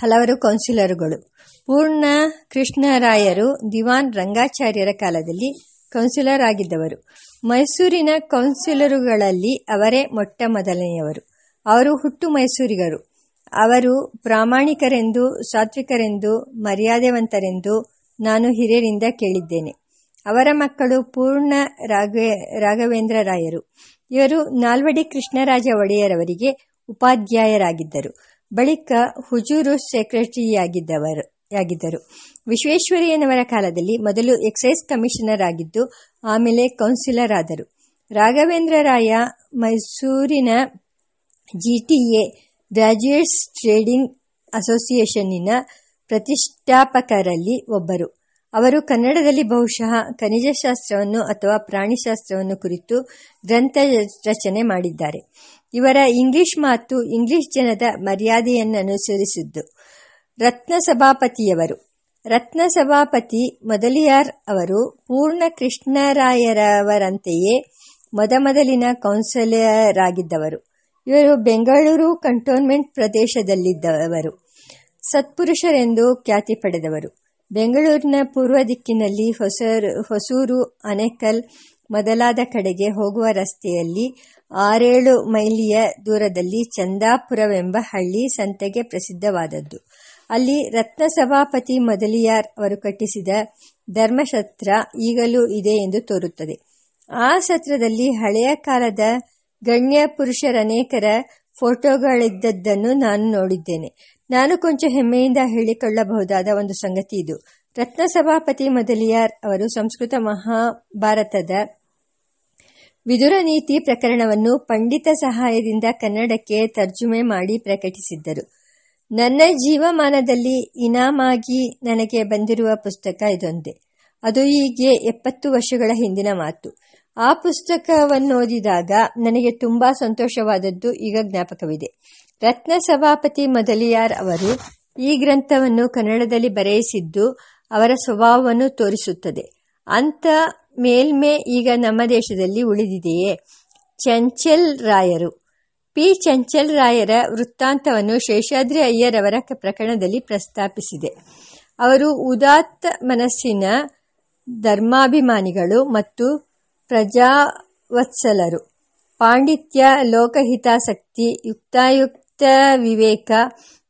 ಹಲವರು ಕೌನ್ಸಿಲರುಗಳು. ಪೂರ್ಣ ಕೃಷ್ಣರಾಯರು ದಿವಾನ್ ರಂಗಾಚಾರ್ಯರ ಕಾಲದಲ್ಲಿ ಕೌನ್ಸಿಲರ್ ಆಗಿದ್ದವರು ಮೈಸೂರಿನ ಕೌನ್ಸಿಲರುಗಳಲ್ಲಿ ಅವರೇ ಮೊಟ್ಟ ಮೊದಲನೆಯವರು ಅವರು ಹುಟ್ಟು ಮೈಸೂರಿಗರು. ಅವರು ಪ್ರಾಮಾಣಿಕರೆಂದು, ಸಾತ್ವಿಕರೆಂದು, ಮರ್ಯಾದೆವಂತರೆಂದು ನಾನು ಹಿರಿಯರಿಂದ ಕೇಳಿದ್ದೇನೆ. ಅವರ ಮಕ್ಕಳು ಪೂರ್ಣ ರಾಘವೇ, ರಾಘವೇಂದ್ರ ರಾಯರು. ಇವರು ನಾಲ್ವಡಿ ಕೃಷ್ಣರಾಜ ಒಡೆಯರವರಿಗೆ ಉಪಾಧ್ಯಾಯರಾಗಿದ್ದರು. ಬಳಿಕ ಹುಜೂರು ಸೆಕ್ರೆಟರಿಯಾಗಿದ್ದವರು ಆಗಿದ್ದರು ವಿಶ್ವೇಶ್ವರಯ್ಯನವರ ಕಾಲದಲ್ಲಿ ಮೊದಲು ಎಕ್ಸೈಸ್ ಕಮಿಷನರ್ ಆಗಿದ್ದು, ಆಮೇಲೆ ಕೌನ್ಸಿಲರ್ ಆದರು. ರಾಘವೇಂದ್ರ ರಾಯ ಮೈಸೂರಿನ ಜಿಟಿಎ ಗ್ರಾಜ್ಯುಯೇಟ್ಸ್ ಟ್ರೇಡಿಂಗ್ ಅಸೋಸಿಯೇಷನ್ನಿನ ಪ್ರತಿಷ್ಠಾಪಕರಲ್ಲಿ ಒಬ್ಬರು. ಅವರು ಕನ್ನಡದಲ್ಲಿ ಬಹುಶಃ ಖನಿಜಶಾಸ್ತ್ರವನ್ನು ಅಥವಾ ಪ್ರಾಣಿಶಾಸ್ತ್ರವನ್ನು ಕುರಿತು ಗ್ರಂಥ ರಚನೆ ಮಾಡಿದ್ದಾರೆ. ಇವರ ಇಂಗ್ಲಿಷ್ ಮಾತು ಇಂಗ್ಲಿಷ್ ಜನದ ಮರ್ಯಾದೆಯನ್ನನುಸರಿಸಿದ್ದು. ರತ್ನ ಸಭಾಪತಿಯವರು ರತ್ನ ಸಭಾಪತಿ ಮೊದಲಿಯಾರ್ ಅವರು ಪೂರ್ಣ ಕೃಷ್ಣರಾಯರವರಂತೆಯೇ ಮೊದಮೊದಲಿನ ಕೌನ್ಸಿಲರಾಗಿದ್ದವರು. ಇವರು ಬೆಂಗಳೂರು ಕಂಟೋನ್ಮೆಂಟ್ ಪ್ರದೇಶದಲ್ಲಿದ್ದವರು. ಸತ್ಪುರುಷರೆಂದು ಖ್ಯಾತಿ ಪಡೆದವರು. ಬೆಂಗಳೂರಿನ ಪೂರ್ವ ದಿಕ್ಕಿನಲ್ಲಿ ಹೊಸರು, ಹೊಸೂರು ಅನೆಕಲ್ ಮೊದಲಾದ ಕಡೆಗೆ ಹೋಗುವ ರಸ್ತೆಯಲ್ಲಿ ಆರೇಳು ಮೈಲಿಯ ದೂರದಲ್ಲಿ ಚಂದಾಪುರವೆಂಬ ಹಳ್ಳಿ ಸಂತೆಗೆ ಪ್ರಸಿದ್ಧವಾದದ್ದು. ಅಲ್ಲಿ ರತ್ನ ಸಭಾಪತಿ ಮೊದಲಿಯಾರ್ ಅವರು ಕಟ್ಟಿಸಿದ ಧರ್ಮಸತ್ರ ಈಗಲೂ ಇದೆ ಎಂದು ತೋರುತ್ತದೆ. ಆ ಸತ್ರದಲ್ಲಿ ಹಳೆಯ ಕಾಲದ ಗಣ್ಯ ಪುರುಷರನೇಕರ ಫೋಟೋಗಳಿದ್ದದ್ದನ್ನು ನಾನು ನೋಡಿದ್ದೇನೆ. ನಾನು ಕೊಂಚ ಹೆಮ್ಮೆಯಿಂದ ಹೇಳಿಕೊಳ್ಳಬಹುದಾದ ಒಂದು ಸಂಗತಿ ಇದು. ರತ್ನ ಸಭಾಪತಿ ಮೊದಲಿಯಾರ್ ಅವರು ಸಂಸ್ಕೃತ ಮಹಾಭಾರತದ ವಿದುರ ನೀತಿ ಪ್ರಕರಣವನ್ನು ಪಂಡಿತ ಸಹಾಯದಿಂದ ಕನ್ನಡಕ್ಕೆ ತರ್ಜುಮೆ ಮಾಡಿ ಪ್ರಕಟಿಸಿದ್ದರು. ನನ್ನ ಜೀವಮಾನದಲ್ಲಿ ಇನಾಮಾಗಿ ನನಗೆ ಬಂದಿರುವ ಪುಸ್ತಕ ಇದೊಂದೇ. ಅದು ಹೀಗೆ ಎಪ್ಪತ್ತು ವರ್ಷಗಳ ಹಿಂದಿನ ಮಾತು. ಆ ಪುಸ್ತಕವನ್ನೋದಿದಾಗ ನನಗೆ ತುಂಬಾ ಸಂತೋಷವಾದದ್ದು ಈಗ ಜ್ಞಾಪಕವಿದೆ. ರತ್ನ ಸಭಾಪತಿ ಮೊದಲಿಯಾರ್ ಅವರು ಈ ಗ್ರಂಥವನ್ನು ಕನ್ನಡದಲ್ಲಿ ಬರೆಯಿಸಿದ್ದು ಅವರ ಸ್ವಭಾವವನ್ನು ತೋರಿಸುತ್ತದೆ. ಅಂತ ಮೇಲ್ಮೆ ಈಗ ನಮ್ಮ ದೇಶದಲ್ಲಿ ಉಳಿದಿದೆಯೇ? ಚಂಚಲ್ ರಾಯರು. ಪಿ. ಚಂಚಲ್ ರಾಯರ ವೃತ್ತಾಂತವನ್ನು ಶೇಷಾದ್ರಿ ಅಯ್ಯರ್ ಅವರ ಪ್ರಕರಣದಲ್ಲಿ ಪ್ರಸ್ತಾಪಿಸಿದೆ. ಅವರು ಉದಾತ್ತ ಮನಸ್ಸಿನ ಧರ್ಮಾಭಿಮಾನಿಗಳು ಮತ್ತು ಪ್ರಜಾವತ್ಸಲರು. ಪಾಂಡಿತ್ಯ, ಲೋಕಹಿತಾಸಕ್ತಿ, ಯುಕ್ತಾಯುಕ್ತ ವಿವೇಕ,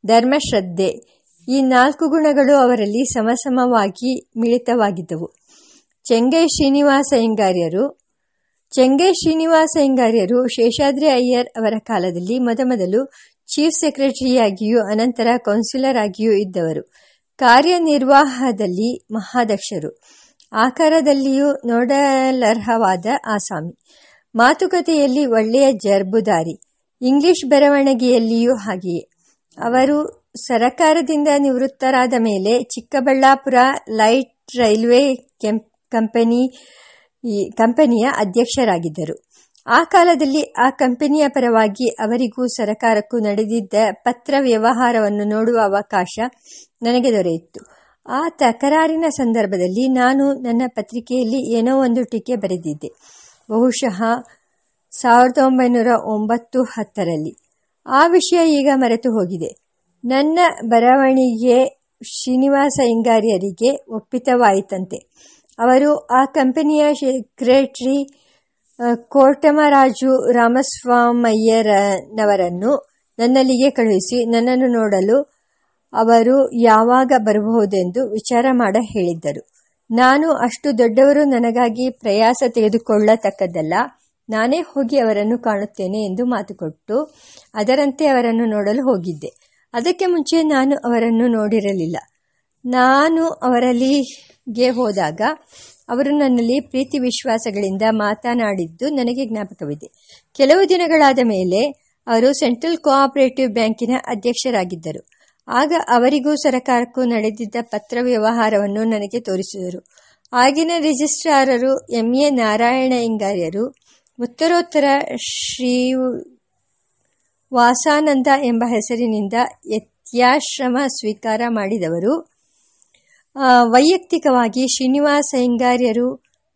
ಧರ್ಮಶ್ರದ್ಧೆ ಈ ನಾಲ್ಕು ಗುಣಗಳು ಅವರಲ್ಲಿ ಸಮಸಮವಾಗಿ ಮಿಳಿತವಾಗಿದ್ದವು. ಚೆಂಗೈ ಶ್ರೀನಿವಾಸ ಹೆಂಗಾರ್ಯರು. ಚೆಂಗೈ ಶ್ರೀನಿವಾಸ ಹೆಂಗಾರ್ಯರು ಶೇಷಾದ್ರಿ ಅಯ್ಯರ್ ಅವರ ಕಾಲದಲ್ಲಿ ಮೊದಮೊದಲು ಚೀಫ್ ಸೆಕ್ರೆಟರಿಯಾಗಿಯೂ ಅನಂತರ ಕೌನ್ಸಿಲರ್ ಆಗಿಯೂ ಇದ್ದವರು. ಕಾರ್ಯನಿರ್ವಾಹದಲ್ಲಿ ಮಹಾದಕ್ಷರು. ಆಕಾರದಲ್ಲಿಯೂ ನೋಡಲರ್ಹವಾದ ಆಸಾಮಿ. ಮಾತುಕತೆಯಲ್ಲಿ ಒಳ್ಳೆಯ ಜರ್ಬುದಾರಿ. ಇಂಗ್ಲಿಷ್ ಬರವಣಿಗೆಯಲ್ಲಿಯೂ ಹಾಗೆಯೇ. ಅವರು ಸರಕಾರದಿಂದ ನಿವೃತ್ತರಾದ ಮೇಲೆ ಚಿಕ್ಕಬಳ್ಳಾಪುರ ಲೈಟ್ ರೈಲ್ವೆ ಕಂಪನಿ ಕಂಪನಿಯ ಅಧ್ಯಕ್ಷರಾಗಿದ್ದರು. ಆ ಕಾಲದಲ್ಲಿ ಆ ಕಂಪನಿಯ ಪರವಾಗಿ ಅವರಿಗೂ ಸರಕಾರಕ್ಕೂ ನಡೆದಿದ್ದ ಪತ್ರ ವ್ಯವಹಾರವನ್ನು ನೋಡುವ ಅವಕಾಶ ನನಗೆ ದೊರೆಯಿತು. ಆ ತಕರಾರಿನ ಸಂದರ್ಭದಲ್ಲಿ ನಾನು ನನ್ನ ಪತ್ರಿಕೆಯಲ್ಲಿ ಏನೋ ಒಂದು ಟೀಕೆ ಬರೆದಿದ್ದೆ. ಬಹುಶಃ ಸಾವಿರದ ಒಂಬೈನೂರ ಒಂಬತ್ತು ಹತ್ತರಲ್ಲಿ. ಆ ವಿಷಯ ಈಗ ಮರೆತು ಹೋಗಿದೆ. ನನ್ನ ಬರವಣಿಗೆ ಶ್ರೀನಿವಾಸ ಇಂಗಾರಿಯರಿಗೆ ಒಪ್ಪಿತವಾಯಿತಂತೆ. ಅವರು ಆ ಕಂಪನಿಯ ಸೆಕ್ರೆಟರಿ ಕೋಟಮರಾಜು ರಾಮಸ್ವಾಮಯ್ಯರನವರನ್ನು ನನ್ನಲ್ಲಿಗೆ ಕಳುಹಿಸಿ, ನನ್ನನ್ನು ನೋಡಲು ಅವರು ಯಾವಾಗ ಬರಬಹುದೆಂದು ವಿಚಾರ ಮಾಡ ಹೇಳಿದ್ದರು. ನಾನು ಅಷ್ಟು ದೊಡ್ಡವರು ನನಗಾಗಿ ಪ್ರಯಾಸ ತೆಗೆದುಕೊಳ್ಳತಕ್ಕದ್ದಲ್ಲ, ನಾನೇ ಹೋಗಿ ಅವರನ್ನು ಕಾಣುತ್ತೇನೆ ಎಂದು ಮಾತುಕೊಟ್ಟು ಅದರಂತೆ ಅವರನ್ನು ನೋಡಲು ಹೋಗಿದ್ದೆ. ಅದಕ್ಕೆ ಮುಂಚೆ ನಾನು ಅವರನ್ನು ನೋಡಿರಲಿಲ್ಲ. ನಾನು ಅವರಲ್ಲಿಗೆ ಹೋದಾಗ ಅವರು ನನ್ನಲ್ಲಿ ಪ್ರೀತಿ ವಿಶ್ವಾಸಗಳಿಂದ ಮಾತನಾಡಿದ್ದು ನನಗೆ ಜ್ಞಾಪಕವಿದೆ. ಕೆಲವು ದಿನಗಳಾದ ಮೇಲೆ ಅವರು ಸೆಂಟ್ರಲ್ ಕೋಆಪರೇಟಿವ್ ಬ್ಯಾಂಕಿನ ಅಧ್ಯಕ್ಷರಾಗಿದ್ದರು. ಆಗ ಅವರಿಗೂ ಸರಕಾರಕ್ಕೂ ನಡೆದಿದ್ದ ಪತ್ರ ವ್ಯವಹಾರವನ್ನು ನನಗೆ ತೋರಿಸಿದರು. ಆಗಿನ ರಿಜಿಸ್ಟ್ರಾರರು ಎಂ. ಎ. ನಾರಾಯಣ ಇಂಗಾರ್ಯರು ಉತ್ತರೋತ್ತರ ಶ್ರೀ ವಾಸಾನಂದ ಎಂಬ ಹೆಸರಿನಿಂದ ಯತ್ಯಾಶ್ರಮ ಸ್ವೀಕಾರ ಮಾಡಿದವರು ವೈಯಕ್ತಿಕವಾಗಿ ಶ್ರೀನಿವಾಸ ಅಯ್ಯಂಗಾರ್ಯರು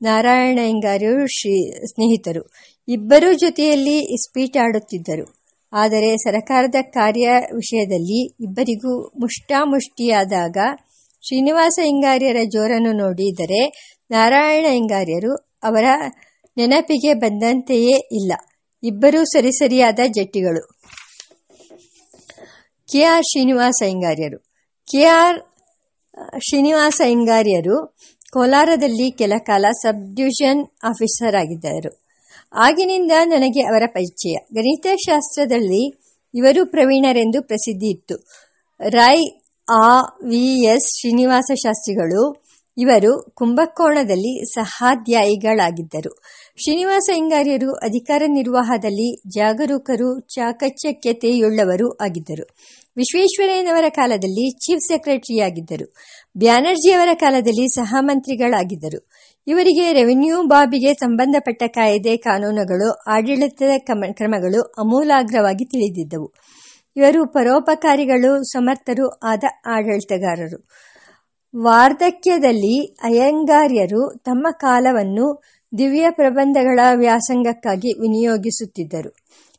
ನಾರಾಯಣ ಅಯ್ಯಂಗಾರ್ಯರು ಶ್ರೀ ಸ್ನೇಹಿತರು. ಇಬ್ಬರೂ ಜೊತೆಯಲ್ಲಿ ಸ್ಪೀಟ್ ಆಡುತ್ತಿದ್ದರು. ಆದರೆ ಸರಕಾರದ ಕಾರ್ಯ ವಿಷಯದಲ್ಲಿ ಇಬ್ಬರಿಗೂ ಮುಷ್ಟಾಮುಷ್ಟಿಯಾದಾಗ ಶ್ರೀನಿವಾಸ ಇಂಗಾರ್ಯರ ಜೋರನ್ನು ನೋಡಿದರೆ ನಾರಾಯಣ ಅಯ್ಯಂಗಾರ್ಯರು ಅವರ ನೆನಪಿಗೆ ಬಂದಂತೆಯೇ ಇಲ್ಲ. ಇಬ್ಬರೂ ಸರಿಸರಿಯಾದ ಜಟ್ಟಿಗಳು. ಕೆ ಆರ್ ಶ್ರೀನಿವಾಸ ಅಯ್ಯಂಗಾರ್ಯರು ಕೆ ಆರ್ ಶ್ರೀನಿವಾಸ ಇಂಗಾರ್ಯರು ಕೋಲಾರದಲ್ಲಿ ಕೆಲ ಕಾಲ ಸಬ್ ಡಿವಿಷನ್ ಆಫೀಸರ್ ಆಗಿದ್ದರು. ಆಗಿನಿಂದ ನನಗೆ ಅವರ ಪರಿಚಯ. ಗಣಿತಶಾಸ್ತ್ರದಲ್ಲಿ ಇವರು ಪ್ರವೀಣರೆಂದು ಪ್ರಸಿದ್ಧಿ ಇತ್ತು. ರಾಯ್, ಆ, ವಿ, ಎಸ್ ಶ್ರೀನಿವಾಸ ಶಾಸ್ತ್ರಿಗಳು ಇವರು ಕುಂಭಕೋಣದಲ್ಲಿ ಸಹಾಧ್ಯಾಯಿಗಳಾಗಿದ್ದರು. ಶ್ರೀನಿವಾಸ ಇಂಗಾರ್ಯರು ಅಧಿಕಾರ ನಿರ್ವಾಹದಲ್ಲಿ ಜಾಗರೂಕರು, ಚಾಕಚಕ್ಯತೆಯುಳ್ಳವರು ಆಗಿದ್ದರು. ವಿಶ್ವೇಶ್ವರಯ್ಯನವರ ಕಾಲದಲ್ಲಿ ಚೀಫ್ ಸೆಕ್ರೆಟರಿಯಾಗಿದ್ದರು. ಬ್ಯಾನರ್ಜಿಯವರ ಕಾಲದಲ್ಲಿ ಸಹಮಂತ್ರಿಗಳಾಗಿದ್ದರು ಇವರಿಗೆ ರೆವಿನ್ಯೂ ಬಾಬಿಗೆ ಸಂಬಂಧಪಟ್ಟ ಕಾಯ್ದೆ, ಕಾನೂನುಗಳು, ಆಡಳಿತದ ಕ್ರಮಗಳು ಅಮೂಲಾಗ್ರವಾಗಿ ತಿಳಿದಿದ್ದವು. ಇವರು ಪರೋಪಕಾರಿಗಳು, ಸಮರ್ಥರು ಆದ ಆಡಳಿತಗಾರರು. ವಾರ್ಧಕ್ಯದಲ್ಲಿ ಅಯ್ಯಂಗಾರ್ಯರು ತಮ್ಮ ಕಾಲವನ್ನು ದಿವ್ಯ ಪ್ರಬಂಧಗಳ ವ್ಯಾಸಂಗಕ್ಕಾಗಿ ವಿನಿಯೋಗಿಸುತ್ತಿದ್ದರು.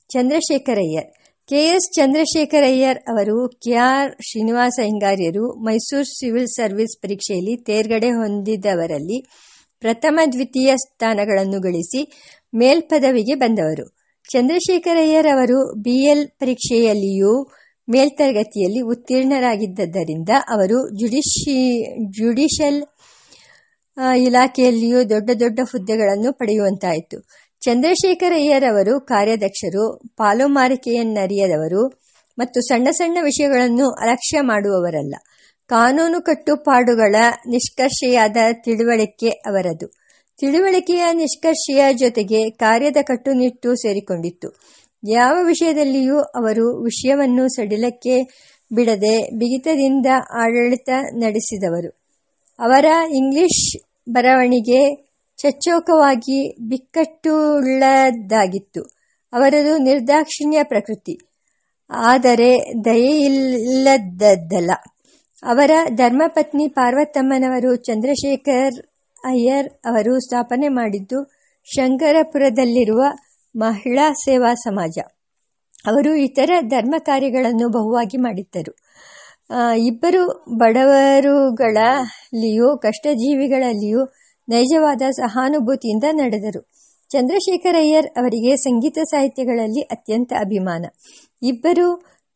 ಚಂದ್ರಶೇಖರಯ್ಯರ್ ಕೆ ಎಸ್ ಚಂದ್ರಶೇಖರಯ್ಯರ್ ಅವರು ಕೆ ಆರ್ ಶ್ರೀನಿವಾಸ ಹಿಂಗಾರ್ಯರು ಮೈಸೂರು ಸಿವಿಲ್ ಸರ್ವಿಸ್ ಪರೀಕ್ಷೆಯಲ್ಲಿ ತೇರ್ಗಡೆ ಹೊಂದಿದವರಲ್ಲಿ ಪ್ರಥಮ ದ್ವಿತೀಯ ಸ್ಥಾನಗಳನ್ನು ಗಳಿಸಿ ಮೇಲ್ಪದವಿಗೆ ಬಂದವರು. ಚಂದ್ರಶೇಖರಯ್ಯರ್ ಅವರು ಬಿಎಲ್ ಪರೀಕ್ಷೆಯಲ್ಲಿಯೂ ಮೇಲ್ತರಗತಿಯಲ್ಲಿ ಉತ್ತೀರ್ಣರಾಗಿದ್ದರಿಂದ ಅವರು ಜುಡಿಶಿ, ಜುಡಿಷಿಯಲ್ ಇಲಾಖೆಯಲ್ಲಿಯೂ ದೊಡ್ಡ ದೊಡ್ಡ ಹುದ್ದೆಗಳನ್ನು ಪಡೆಯುವಂತಾಯಿತು. ಚಂದ್ರಶೇಖರಯ್ಯರ್ ಅವರು ಕಾರ್ಯದಕ್ಷರು ಪಾಲುಮಾರಿಕೆಯನ್ನರಿಯದವರು ಮತ್ತು ಸಣ್ಣ ಸಣ್ಣ ವಿಷಯಗಳನ್ನು ಅಲಕ್ಷ್ಯ ಮಾಡುವವರಲ್ಲ. ಕಾನೂನು ಕಟ್ಟುಪಾಡುಗಳ ನಿಷ್ಕರ್ಷೆಯಾದ ತಿಳುವಳಿಕೆ ಅವರದು. ತಿಳುವಳಿಕೆಯ ನಿಷ್ಕರ್ಷೆಯ ಜೊತೆಗೆ ಕಾರ್ಯದ ಕಟ್ಟುನಿಟ್ಟು ಸೇರಿಕೊಂಡಿತ್ತು. ಯಾವ ವಿಷಯದಲ್ಲಿಯೂ ಅವರು ವಿಷಯವನ್ನು ಸಡಿಲಕ್ಕೆ ಬಿಡದೆ ಬಿಗಿತದಿಂದ ಆಡಳಿತ ನಡೆಸಿದವರು. ಅವರ ಇಂಗ್ಲಿಷ್ ಬರವಣಿಗೆ ಚಚ್ಚೋಕವಾಗಿ ಬಿಕ್ಕಟ್ಟುಳ್ಳದ್ದಾಗಿತ್ತು. ಅವರದು ನಿರ್ದಾಕ್ಷಿಣ್ಯ ಪ್ರಕೃತಿ. ಆದರೆ ದಯೆಯಿಲ್ಲದದ್ದಲ್ಲ ಅವರ ಧರ್ಮಪತ್ನಿ ಪಾರ್ವತಮ್ಮನವರು ಚಂದ್ರಶೇಖರ್ ಅಯ್ಯರ್ ಅವರು ಸ್ಥಾಪನೆ ಮಾಡಿದ್ದು ಶಂಕರಪುರದಲ್ಲಿರುವ ಮಹಿಳಾ ಸೇವಾ ಸಮಾಜ. ಅವರು ಇತರ ಧರ್ಮ ಕಾರ್ಯಗಳನ್ನು ಬಹುವಾಗಿ ಮಾಡಿದ್ದರು. ಇಬ್ಬರು ಬಡವರುಗಳಲ್ಲಿಯೂ, ಕಷ್ಟಜೀವಿಗಳಲ್ಲಿಯೂ ನೈಜವಾದ ಸಹಾನುಭೂತಿಯಿಂದ ನಡೆದರು. ಚಂದ್ರಶೇಖರಯ್ಯರ್ ಅವರಿಗೆ ಸಂಗೀತ ಸಾಹಿತ್ಯಗಳಲ್ಲಿ ಅತ್ಯಂತ ಅಭಿಮಾನ. ಇಬ್ಬರು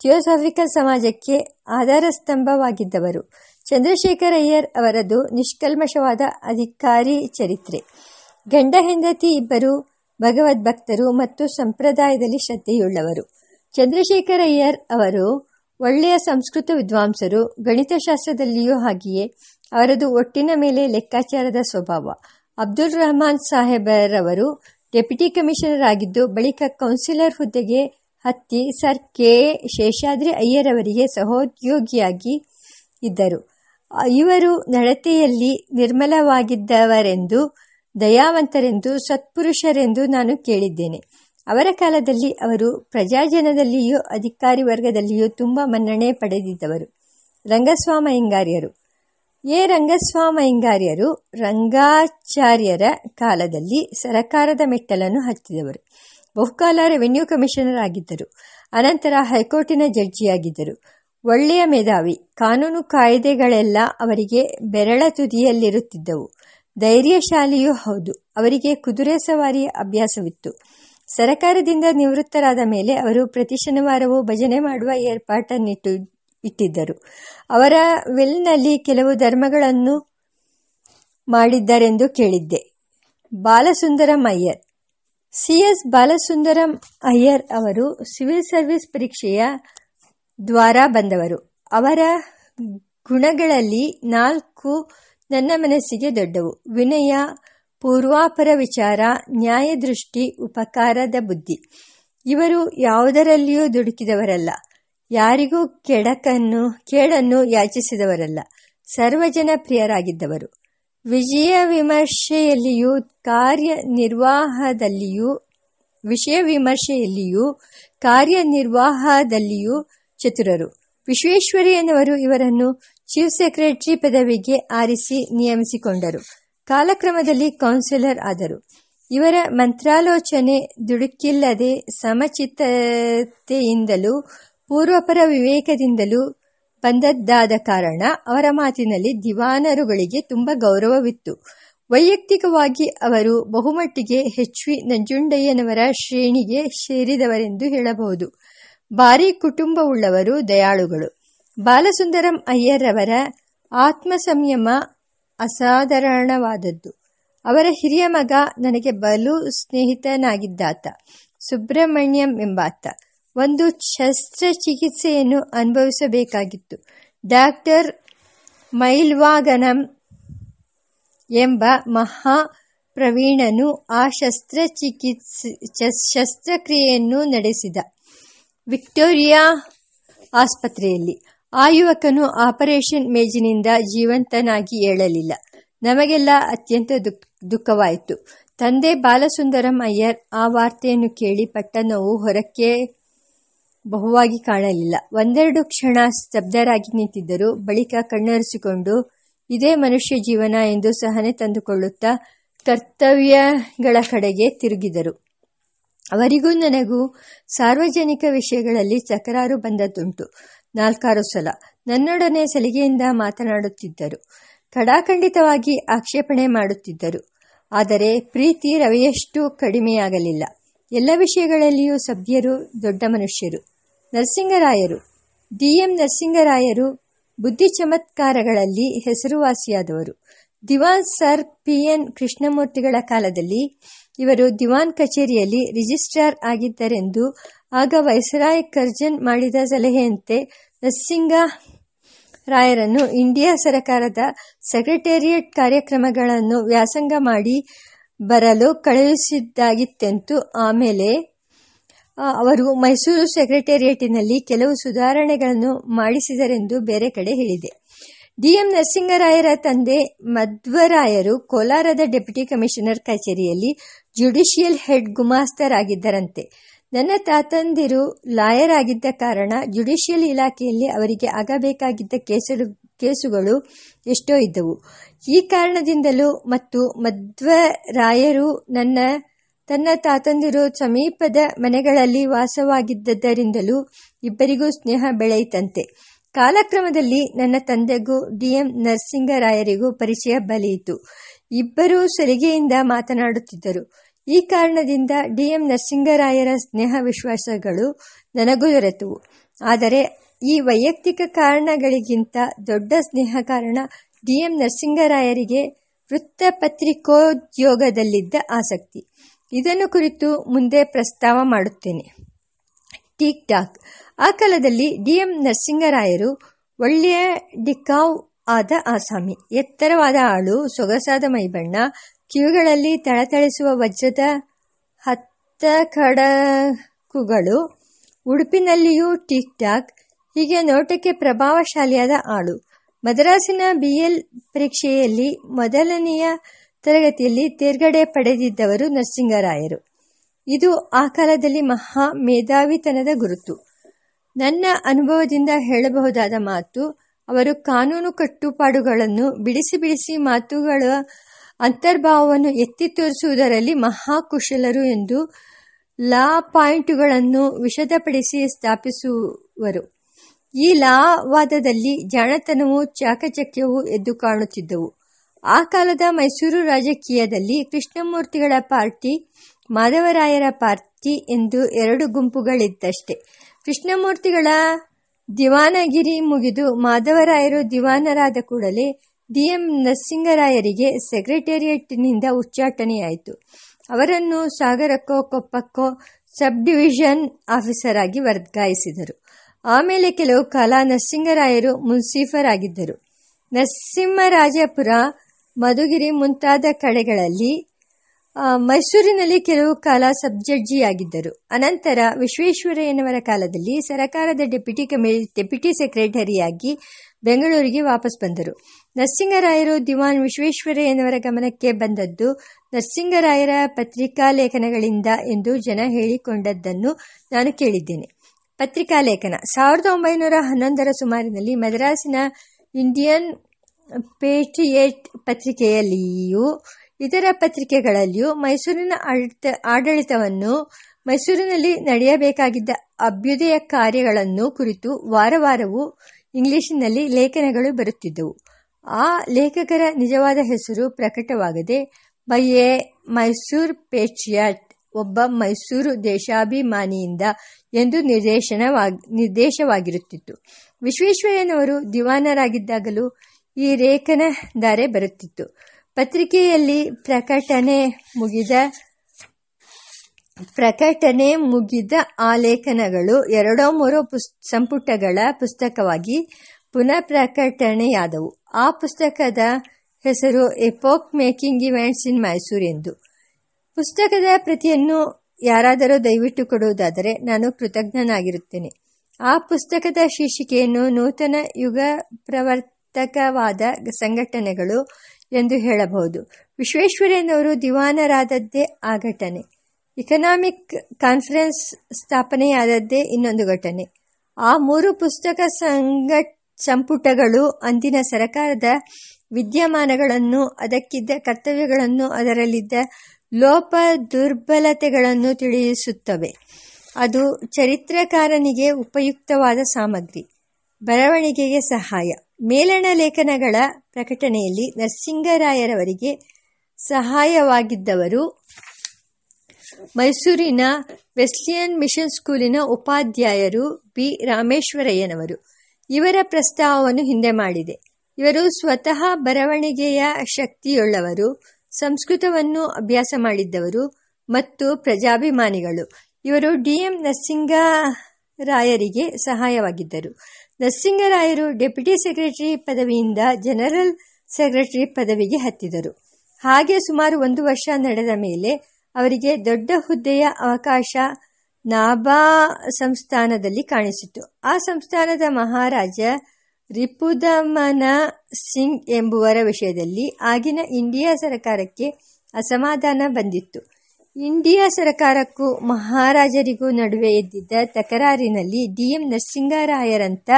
ಥಿಯೋಸಾಫಿಕಲ್ ಸಮಾಜಕ್ಕೆ ಆಧಾರ ಸ್ತಂಭವಾಗಿದ್ದವರು ಚಂದ್ರಶೇಖರಯ್ಯರ್ ಅವರದು ನಿಷ್ಕಲ್ಮಶವಾದ ಅಧಿಕಾರಿ ಚರಿತ್ರೆ. ಗಂಡ ಹೆಂಡತಿ ಇಬ್ಬರು ಭಗವದ್ಭಕ್ತರು ಮತ್ತು ಸಂಪ್ರದಾಯದಲ್ಲಿ ಶ್ರದ್ಧೆಯುಳ್ಳವರು. ಚಂದ್ರಶೇಖರಯ್ಯರ್ ಅವರು ಒಳ್ಳೆಯ ಸಂಸ್ಕೃತ ವಿದ್ವಾಂಸರು ಗಣಿತಶಾಸ್ತ್ರದಲ್ಲಿಯೂ ಹಾಗೆಯೇ ಅವರದು ಒಟ್ಟಿನ ಮೇಲೆ ಲೆಕ್ಕಾಚಾರದ ಸ್ವಭಾವ. ಅಬ್ದುಲ್ ರಹಮಾನ್ ಸಾಹೇಬರವರು ಡೆಪ್ಯೂಟಿ ಕಮಿಷನರ್ ಆಗಿದ್ದು, ಬಳಿಕ ಕೌನ್ಸಿಲರ್ ಹುದ್ದೆಗೆ ಹತ್ತಿ ಸರ್ ಕೆ ಶೇಷಾದ್ರಿ ಅಯ್ಯರವರಿಗೆ ಸಹೋದ್ಯೋಗಿಯಾಗಿ ಇದ್ದರು. ಇವರು ನಡತೆಯಲ್ಲಿ ನಿರ್ಮಲವಾಗಿದ್ದವರೆಂದು, ದಯಾವಂತರೆಂದು, ಸತ್ಪುರುಷರೆಂದು ನಾನು ಕೇಳಿದ್ದೇನೆ. ಅವರ ಕಾಲದಲ್ಲಿ ಅವರು ಪ್ರಜಾಜನದಲ್ಲಿಯೂ ಅಧಿಕಾರಿ ವರ್ಗದಲ್ಲಿಯೂ ತುಂಬ ಮನ್ನಣೆ ಪಡೆದಿದ್ದವರು. ರಂಗಸ್ವಾಮಯ್ಯಂಗಾರ್ಯರು. ಎ. ರಂಗಸ್ವಾಮಯ್ಯಂಗಾರ್ಯರು ರಂಗಾಚಾರ್ಯರ ಕಾಲದಲ್ಲಿ ಸರಕಾರದ ಮೆಟ್ಟಲನ್ನು ಹತ್ತಿದವರು. ಬಹುಕಾಲ ರೆವೆನ್ಯೂ ಕಮಿಷನರ್ ಆಗಿದ್ದರು. ಅನಂತರ ಹೈಕೋರ್ಟಿನ ಜಡ್ಜಿಯಾಗಿದ್ದರು. ಒಳ್ಳೆಯ ಮೇಧಾವಿ, ಕಾನೂನು ಕಾಯ್ದೆಗಳೆಲ್ಲ ಅವರಿಗೆ ಬೆರಳ ತುದಿಯಲ್ಲಿರುತ್ತಿದ್ದವು. ಧೈರ್ಯಶಾಲಿಯೂ ಹೌದು. ಅವರಿಗೆ ಕುದುರೆ ಸವಾರಿಯ ಅಭ್ಯಾಸವಿತ್ತು. ಸರಕಾರದಿಂದ ನಿವೃತ್ತರಾದ ಮೇಲೆ ಅವರು ಪ್ರತಿ ಶನಿವಾರವೂ ಭಜನೆ ಮಾಡುವ ಏರ್ಪಾಟನ್ನಿಟ್ಟು ಇಟ್ಟಿದ್ದರು. ಅವರ ವಿಲ್ನಲ್ಲಿ ಕೆಲವು ಧರ್ಮಗಳನ್ನು ಮಾಡಿದ್ದರೆಂದು ಕೇಳಿದ್ದೆ. ಬಾಲಸುಂದರಂ ಅಯ್ಯರ್. ಸಿ. ಎಸ್. ಬಾಲಸುಂದರಂ ಅಯ್ಯರ್ ಅವರು ಸಿವಿಲ್ ಸರ್ವಿಸ್ ಪರೀಕ್ಷೆಯ ದ್ವಾರ ಬಂದವರು. ಅವರ ಗುಣಗಳಲ್ಲಿ ನಾಲ್ಕು ನನ್ನ ಮನಸ್ಸಿಗೆ ದೊಡ್ಡವು. ವಿನಯ ಪೂರ್ವಾಪರ ವಿಚಾರ, ನ್ಯಾಯದೃಷ್ಟಿ, ಉಪಕಾರದ ಬುದ್ಧಿ. ಇವರು ಯಾವುದರಲ್ಲಿಯೂ ದುಡುಕಿದವರಲ್ಲ. ಯಾರಿಗೂ ಕೆಡಕನ್ನು ಕೇಳನ್ನು ಯಾಚಿಸಿದವರಲ್ಲ. ಸರ್ವಜನ ಪ್ರಿಯರಾಗಿದ್ದವರು. ವಿಜಯ ವಿಮರ್ಶೆಯಲ್ಲಿಯೂ, ಕಾರ್ಯನಿರ್ವಾಹದಲ್ಲಿಯೂ, ವಿಷಯ ವಿಮರ್ಶೆಯಲ್ಲಿಯೂ, ಕಾರ್ಯನಿರ್ವಾಹದಲ್ಲಿಯೂ ಚತುರರು. ವಿಶ್ವೇಶ್ವರಯ್ಯನವರು ಇವರನ್ನು ಚೀಫ್ ಸೆಕ್ರೆಟರಿ ಪದವಿಗೆ ಆರಿಸಿ ನಿಯಮಿಸಿಕೊಂಡರು. ಕಾಲಕ್ರಮದಲ್ಲಿ ಕೌನ್ಸಿಲರ್ ಆದರು. ಇವರ ಮಂತ್ರಾಲೋಚನೆ ದುಡುಕಿಲ್ಲದೆ ಸಮಚಿತ್ತತೆಯಿಂದಲೂ, ಪೂರ್ವಪರ ವಿವೇಕದಿಂದಲೂ ಬಂದದ್ದಾದ ಕಾರಣ ಅವರ ಮಾತಿನಲ್ಲಿ ದಿವಾನರುಗಳಿಗೆ ತುಂಬ ಗೌರವವಿತ್ತು. ವೈಯಕ್ತಿಕವಾಗಿ ಅವರು ಬಹುಮಟ್ಟಿಗೆ ಎಚ್ ವಿ ನಂಜುಂಡಯ್ಯನವರ ಶ್ರೇಣಿಗೆ ಸೇರಿದವರೆಂದು ಹೇಳಬಹುದು. ಭಾರಿ ಕುಟುಂಬವುಳ್ಳವರು ದಯಾಳುಗಳು. ಬಾಲಸುಂದರಂ ಅಯ್ಯರವರ ಆತ್ಮ ಸಂಯಮ ಅಸಾಧಾರಣವಾದದ್ದು. ಅವರ ಹಿರಿಯ ಮಗ ನನಗೆ ಬಲು ಸ್ನೇಹಿತನಾಗಿದ್ದಾತ. ಸುಬ್ರಹ್ಮಣ್ಯಂ ಎಂಬಾತ. ಒಂದು ಶಸ್ತ್ರಚಿಕಿತ್ಸೆಯನ್ನು ಅನುಭವಿಸಬೇಕಾಗಿತ್ತು. ಡಾಕ್ಟರ್ ಮೈಲ್ವಾಗನಂ ಎಂಬ ಮಹಾ ಪ್ರವೀಣನು ಆ ಶಸ್ತ್ರಚಿಕಿತ್ಸೆ ಶಸ್ತ್ರಕ್ರಿಯೆಯನ್ನು ನಡೆಸಿದ. ವಿಕ್ಟೋರಿಯಾ ಆಸ್ಪತ್ರೆಯಲ್ಲಿ ಆ ಯುವಕನು ಆಪರೇಷನ್ ಮೇಜಿನಿಂದ ಜೀವಂತನಾಗಿ ಏಳಲಿಲ್ಲ. ನಮಗೆಲ್ಲ ಅತ್ಯಂತ ದುಃಖ ದುಃಖವಾಯಿತು. ತಂದೆ ಬಾಲಸುಂದರಂ ಅಯ್ಯರ್ ಆ ವಾರ್ತೆಯನ್ನು ಕೇಳಿ ಪಟ್ಟನವು ಹೊರಕ್ಕೆ ಬಹುವಾಗಿ ಕಾಣಲಿಲ್ಲ. ಒಂದೆರಡು ಕ್ಷಣ ಸ್ತಬ್ಧರಾಗಿ ನಿಂತಿದ್ದರು ಬಳಿಕ ಕಣ್ಣರಿಸಿಕೊಂಡು, ಇದೇ ಮನುಷ್ಯ ಜೀವನ ಎಂದು ಸಹನೆ ತಂದುಕೊಳ್ಳುತ್ತಾ ಕರ್ತವ್ಯಗಳ ಕಡೆಗೆ ತಿರುಗಿದರು. ಅವರಿಗೂ ನನಗೂ ಸಾರ್ವಜನಿಕ ವಿಷಯಗಳಲ್ಲಿ ತಕರಾರು ಬಂದದ್ದುಂಟು. ನಾಲ್ಕಾರು ಸಲ ನನ್ನೊಡನೆ ಸಲಿಗೆಯಿಂದ ಮಾತನಾಡುತ್ತಿದ್ದರು. ಖಡಾಖಂಡಿತವಾಗಿ ಆಕ್ಷೇಪಣೆ ಮಾಡುತ್ತಿದ್ದರು. ಆದರೆ ಪ್ರೀತಿ ರವೆಯಷ್ಟು ಕಡಿಮೆಯಾಗಲಿಲ್ಲ. ಎಲ್ಲ ವಿಷಯಗಳಲ್ಲಿಯೂ ಸಭ್ಯರು, ದೊಡ್ಡ ಮನುಷ್ಯರು ನರಸಿಂಗರಾಯರು ಡಿ ಎಂ ನರಸಿಂಗರಾಯರು ಬುದ್ಧಿ ಚಮತ್ಕಾರಗಳಲ್ಲಿ ಹೆಸರುವಾಸಿಯಾದವರು ದಿವಾನ್ ಸರ್ ಪಿ ಎನ್ ಕೃಷ್ಣಮೂರ್ತಿಗಳ ಕಾಲದಲ್ಲಿ ಇವರು ದಿವಾನ್ ಕಚೇರಿಯಲ್ಲಿ ರಿಜಿಸ್ಟ್ರಾರ್ ಆಗಿದ್ದರೆಂದು ಆಗ ವೈಸರಾಯ್ ಕರ್ಜನ್ ಮಾಡಿದ ಸಲಹೆಯಂತೆ ನರಸಿಂಗ ರಾಯರನ್ನು ಇಂಡಿಯಾ ಸರಕಾರದ ಸೆಕ್ರೆಟೇರಿಯೇಟ್ ಕಾರ್ಯಕ್ರಮಗಳನ್ನು ವ್ಯಾಸಂಗ ಮಾಡಿ ಬರಲು ಕಳುಹಿಸಿದ್ದಾಗಿತ್ತೆಂತು ಆಮೇಲೆ ಅವರು ಮೈಸೂರು ಸೆಕ್ರೆಟೇರಿಯೇಟಿನಲ್ಲಿ ಕೆಲವು ಸುಧಾರಣೆಗಳನ್ನು ಮಾಡಿಸಿದರೆಂದು ಬೇರೆ ಕಡೆ ಹೇಳಿದೆ. ಡಿಎಂ ನರಸಿಂಗರಾಯರ ತಂದೆ ಮಧ್ವರಾಯರು ಕೋಲಾರದ ಡೆಪ್ಯೂಟಿ ಕಮಿಷನರ್ ಕಚೇರಿಯಲ್ಲಿ ಜುಡಿಷಿಯಲ್ ಹೆಡ್ ಗುಮಾಸ್ತರಾಗಿದ್ದರಂತೆ. ನನ್ನ ತಾತಂದಿರು ಲಾಯರ್ ಆಗಿದ್ದ ಕಾರಣ ಜುಡಿಷಿಯಲ್ ಇಲಾಖೆಯಲ್ಲಿ ಅವರಿಗೆ ಆಗಬೇಕಾಗಿದ್ದ ಕೇಸು ಕೇಸುಗಳು ಎಷ್ಟೋ ಇದ್ದವು. ಈ ಕಾರಣದಿಂದಲೂ ಮತ್ತು ಮಧ್ವರಾಯರು ನನ್ನ, ತನ್ನ ತಾತಂದಿರು ಸಮೀಪದ ಮನೆಗಳಲ್ಲಿ ವಾಸವಾಗಿದ್ದರಿಂದಲೂ ಇಬ್ಬರಿಗೂ ಸ್ನೇಹ ಬೆಳೆಯಿತಂತೆ. ಕಾಲಕ್ರಮದಲ್ಲಿ ನನ್ನ ತಂದೆಗೂ ಡಿಎಂ ನರಸಿಂಗರಾಯರಿಗೂ ಪರಿಚಯ ಬಲಿಯಿತು ಇಬ್ಬರೂ ಸಲಿಗೆಯಿಂದ ಮಾತನಾಡುತ್ತಿದ್ದರು. ಈ ಕಾರಣದಿಂದ ಡಿಎಂ ನರಸಿಂಗರಾಯರ ಸ್ನೇಹ ವಿಶ್ವಾಸಗಳು ನನಗೂ ದೊರೆತವು. ಆದರೆ ಈ ವೈಯಕ್ತಿಕ ಕಾರಣಗಳಿಗಿಂತ ದೊಡ್ಡ ಸ್ನೇಹ ಕಾರಣ ಡಿಎಂ ನರಸಿಂಗರಾಯರಿಗೆ ವೃತ್ತಪತ್ರಿಕೋದ್ಯೋಗದಲ್ಲಿದ್ದ ಆಸಕ್ತಿ. ಇದನ್ನು ಕುರಿತು ಮುಂದೆ ಪ್ರಸ್ತಾವ ಮಾಡುತ್ತೇನೆ. ಟೀಕ್ ಟಾಕ್. ಆ ಕಾಲದಲ್ಲಿ ಡಿಎಂ ನರಸಿಂಗರಾಯರು ಒಳ್ಳೆಯ ಡಿಕಾವ್ ಆದ ಆಸಾಮಿ. ಎತ್ತರವಾದ ಆಳು, ಸೊಗಸಾದ ಮೈಬಣ್ಣ, ಕಿವಿಗಳಲ್ಲಿ ತಳತಳಿಸುವ ವಜ್ರದ ಹತ್ತ ಕಡಕುಗಳು ಉಡುಪಿನಲ್ಲಿಯೂ ಟಿಕ್ ಟಾಕ್ ಹೀಗೆ ನೋಟಕ್ಕೆ ಪ್ರಭಾವಶಾಲಿಯಾದ ಆಳು. ಮದ್ರಾಸಿನ ಬಿಎಲ್ ಪರೀಕ್ಷೆಯಲ್ಲಿ ಮೊದಲನೆಯ ತರಗತಿಯಲ್ಲಿ ತೇರ್ಗಡೆ ಪಡೆದಿದ್ದವರು ನರಸಿಂಗರಾಯರು ಇದು ಆ ಕಾಲದಲ್ಲಿ ಮಹಾ ಮೇಧಾವಿತನದ ಗುರುತು. ನನ್ನ ಅನುಭವದಿಂದ ಹೇಳಬಹುದಾದ ಮಾತು, ಅವರು ಕಾನೂನು ಕಟ್ಟುಪಾಡುಗಳನ್ನು ಬಿಡಿಸಿ ಬಿಡಿಸಿ ಮಾತುಗಳ ಅಂತರ್ಭಾವವನ್ನು ಎತ್ತಿ ತೋರಿಸುವುದರಲ್ಲಿ ಮಹಾಕುಶಲರು ಎಂದು ಲಾ ಪಾಯಿಂಟುಗಳನ್ನು ವಿಷದಪಡಿಸಿ ಸ್ಥಾಪಿಸುವರು. ಈ ಲಾ ವಾದದಲ್ಲಿ ಜಾಣತನವು ಚಾಕಚಕ್ಯವು ಎದ್ದು ಕಾಣುತ್ತಿದ್ದವು. ಆ ಕಾಲದ ಮೈಸೂರು ರಾಜಕೀಯದಲ್ಲಿ ಕೃಷ್ಣಮೂರ್ತಿಗಳ ಪಾರ್ಟಿ, ಮಾಧವರಾಯರ ಪಾರ್ಟಿ ಎಂದು ಎರಡು ಗುಂಪುಗಳಿದ್ದಷ್ಟೇ. ಕೃಷ್ಣಮೂರ್ತಿಗಳ ದಿವಾನಗಿರಿ ಮುಗಿದು ಮಾಧವರಾಯರು ದಿವಾನರಾದ ಕೂಡಲೇ ಡಿಎಂ ನರಸಿಂಗರಾಯರಿಗೆ ಸೆಕ್ರೆಟೇರಿಯೇಟ್ನಿಂದ ಉಚ್ಚಾಟನೆಯಾಯಿತು. ಅವರನ್ನು ಸಾಗರಕ್ಕೋ, ಕೊಪ್ಪಕ್ಕೋ ಸಬ್ ಡಿವಿಷನ್ ಆಫೀಸರ್ ಆಗಿ ವರ್ಗಾಯಿಸಿದರು. ಆಮೇಲೆ ಕೆಲವು ಕಾಲ ನರಸಿಂಗರಾಯರು ಮುನ್ಸೀಫರಾಗಿದ್ದರು. ನರಸಿಂಹರಾಜಪುರ, ಮಧುಗಿರಿ ಮುಂತಾದ ಕಡೆಗಳಲ್ಲಿ ಮೈಸೂರಿನಲ್ಲಿ ಕೆಲವು ಕಾಲ ಸಬ್ ಜಡ್ಜಿಯಾಗಿದ್ದರು ಅನಂತರ ವಿಶ್ವೇಶ್ವರಯ್ಯನವರ ಕಾಲದಲ್ಲಿ ಸರಕಾರದ ಡೆಪ್ಯೂಟಿ ಕಮಿ, ಡೆಪ್ಯೂಟಿ ಸೆಕ್ರೆಟರಿಯಾಗಿ ಬೆಂಗಳೂರಿಗೆ ವಾಪಸ್ ಬಂದರು. ನರಸಿಂಗರಾಯರು ದಿವಾನ್ ವಿಶ್ವೇಶ್ವರಯ್ಯನವರ ಗಮನಕ್ಕೆ ಬಂದದ್ದು ನರಸಿಂಗರಾಯರ ಪತ್ರಿಕಾ ಲೇಖನಗಳಿಂದ ಎಂದು ಜನ ಹೇಳಿಕೊಂಡದ್ದನ್ನು ನಾನು ಕೇಳಿದ್ದೇನೆ. ಪತ್ರಿಕಾ ಲೇಖನ ಸಾವಿರದ ಒಂಬೈನೂರ ಹನ್ನೊಂದರ ಸುಮಾರಿನಲ್ಲಿ ಮದ್ರಾಸಿನ ಇಂಡಿಯನ್ ಪೇಟ್ರಿಯೇಟ್ ಪತ್ರಿಕೆಯಲ್ಲಿಯೂ ಇತರ ಪತ್ರಿಕೆಗಳಲ್ಲಿಯೂ ಮೈಸೂರಿನ ಆಡಳಿತವನ್ನು ಮೈಸೂರಿನಲ್ಲಿ ನಡೆಯಬೇಕಾಗಿದ್ದ ಅಭ್ಯುದಯ ಕಾರ್ಯಗಳನ್ನು ಕುರಿತು ವಾರ ವಾರವೂ ಇಂಗ್ಲಿಷಿನಲ್ಲಿ ಲೇಖನಗಳು ಬರುತ್ತಿದ್ದವು. ಆ ಲೇಖಕರ ನಿಜವಾದ ಹೆಸರು ಪ್ರಕಟವಾಗದೆ ಬೈ ಎ ಮೈಸೂರು ಪೇಚಿಯಾಟ್ ಒಬ್ಬ ಮೈಸೂರು ದೇಶಾಭಿಮಾನಿಯಿಂದ ಎಂದು ನಿರ್ದೇಶನವಾಗಿ ನಿರ್ದೇಶವಾಗಿರುತ್ತಿತ್ತು. ವಿಶ್ವೇಶ್ವರಯ್ಯನವರು ದಿವಾನರಾಗಿದ್ದಾಗಲೂ ಈ ರೇಖನ ದಾರೆ ಬರುತ್ತಿತ್ತು. ಪತ್ರಿಕೆಯಲ್ಲಿ ಪ್ರಕಟಣೆ ಮುಗಿದ ಪ್ರಕಟಣೆ ಮುಗಿದ ಆ ಲೇಖನಗಳು ಎರಡೋ ಮೂರೋ ಪುಸ್, ಸಂಪುಟಗಳ ಪುಸ್ತಕವಾಗಿ ಪುನಃ ಪ್ರಕಟಣೆಯಾದವು. ಆ ಪುಸ್ತಕದ ಹೆಸರು epoch making events in Mysore ಎಂದು. ಪುಸ್ತಕದ ಪ್ರತಿಯನ್ನು ಯಾರಾದರೂ ದಯವಿಟ್ಟು ಕೊಡುವುದಾದರೆ ನಾನು ಕೃತಜ್ಞನಾಗಿರುತ್ತೇನೆ. ಆ ಪುಸ್ತಕದ ಶೀರ್ಷಿಕೆಯನ್ನು ನೂತನ ಯುಗ ಪ್ರವರ್ತಕವಾದ ಸಂಘಟನೆಗಳು ಎಂದು ಹೇಳಬಹುದು. ವಿಶ್ವೇಶ್ವರಯ್ಯನವರು ದಿವಾನರಾದದ್ದೇ ಆ ಘಟನೆ. ಇಕನಾಮಿಕ್ ಕಾನ್ಫರೆನ್ಸ್ ಸ್ಥಾಪನೆಯಾದದ್ದೇ ಇನ್ನೊಂದು ಘಟನೆ. ಆ ಮೂರು ಪುಸ್ತಕ ಸಂಘ ಸಂಪುಟಗಳು ಅಂದಿನ ಸರಕಾರದ ವಿದ್ಯಮಾನಗಳನ್ನು, ಅದಕ್ಕಿದ್ದ ಕರ್ತವ್ಯಗಳನ್ನು, ಅದರಲ್ಲಿದ್ದ ಲೋಪ ದುರ್ಬಲತೆಗಳನ್ನು ತಿಳಿಸುತ್ತವೆ. ಅದು ಚರಿತ್ರಕಾರನಿಗೆ ಉಪಯುಕ್ತವಾದ ಸಾಮಗ್ರಿ. ಬರವಣಿಗೆಗೆ ಸಹಾಯ. ಮೇಲಣ ಲೇಖನಗಳ ಪ್ರಕಟಣೆಯಲ್ಲಿ ನರಸಿಂಗರಾಯರವರಿಗೆ ಸಹಾಯವಾಗಿದ್ದವರು ಮೈಸೂರಿನ ವೆಸ್ಲಿಯನ್ ಮಿಷನ್ ಸ್ಕೂಲಿನ ಉಪಾಧ್ಯಾಯರು ಬಿ. ರಾಮೇಶ್ವರಯ್ಯನವರು. ಇವರ ಪ್ರಸ್ತಾವವನ್ನು ಹಿಂದೆ ಮಾಡಿದೆ. ಇವರು ಸ್ವತಃ ಬರವಣಿಗೆಯ ಶಕ್ತಿಯುಳ್ಳವರು, ಸಂಸ್ಕೃತವನ್ನು ಅಭ್ಯಾಸ ಮಾಡಿದ್ದವರು ಮತ್ತು ಪ್ರಜಾಭಿಮಾನಿಗಳು. ಇವರು ಡಿ. ಎಂ. ನರಸಿಂಗರಾಯರಿಗೆ ಸಹಾಯವಾಗಿದ್ದರು. ನರಸಿಂಗರಾಯರು ಡೆಪ್ಯೂಟಿ ಸೆಕ್ರೆಟರಿ ಪದವಿಯಿಂದ ಜನರಲ್ ಸೆಕ್ರೆಟರಿ ಪದವಿಗೆ ಹತ್ತಿದರು. ಹಾಗೆ ಸುಮಾರು ಒಂದು ವರ್ಷ ನಡೆದ ಮೇಲೆ ಅವರಿಗೆ ದೊಡ್ಡ ಹುದ್ದೆಯ ಅವಕಾಶ ನಾಭಾ ಸಂಸ್ಥಾನದಲ್ಲಿ ಕಾಣಿಸಿತು. ಆ ಸಂಸ್ಥಾನದ ಮಹಾರಾಜ ರಿಪುದಮನ ಸಿಂಗ್ ಎಂಬುವರ ವಿಷಯದಲ್ಲಿ ಆಗಿನ ಇಂಡಿಯಾ ಸರ್ಕಾರಕ್ಕೆ ಅಸಮಾಧಾನ ಬಂದಿತ್ತು. ಇಂಡಿಯಾ ಸರಕಾರಕ್ಕೂ ಮಹಾರಾಜರಿಗೂ ನಡುವೆ ಎದ್ದಿದ್ದ ತಕರಾರಿನಲ್ಲಿ ಡಿಎಂ ನರಸಿಂಗರಾಯರಂಥ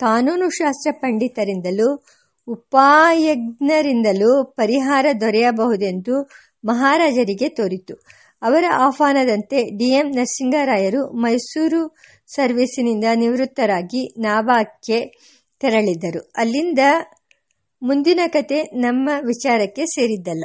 ಕಾನೂನುಶಾಸ್ತ್ರ ಪಂಡಿತರಿಂದಲೂ, ಉಪಾಯಜ್ಞರಿಂದಲೂ ಪರಿಹಾರ ದೊರೆಯಬಹುದೆಂದು ಮಹಾರಾಜರಿಗೆ ತೋರಿತು ಅವರ ಆಹ್ವಾನದಂತೆ ಡಿಎಂ ನರಸಿಂಗರಾಯರು ಮೈಸೂರು ಸರ್ವೀಸಿನಿಂದ ನಿವೃತ್ತರಾಗಿ ನಾಭಾಕ್ಕೆ ತೆರಳಿದ್ದರು. ಅಲ್ಲಿಂದ ಮುಂದಿನ ಕತೆ ನಮ್ಮ ವಿಚಾರಕ್ಕೆ ಸೇರಿದ್ದಲ್ಲ.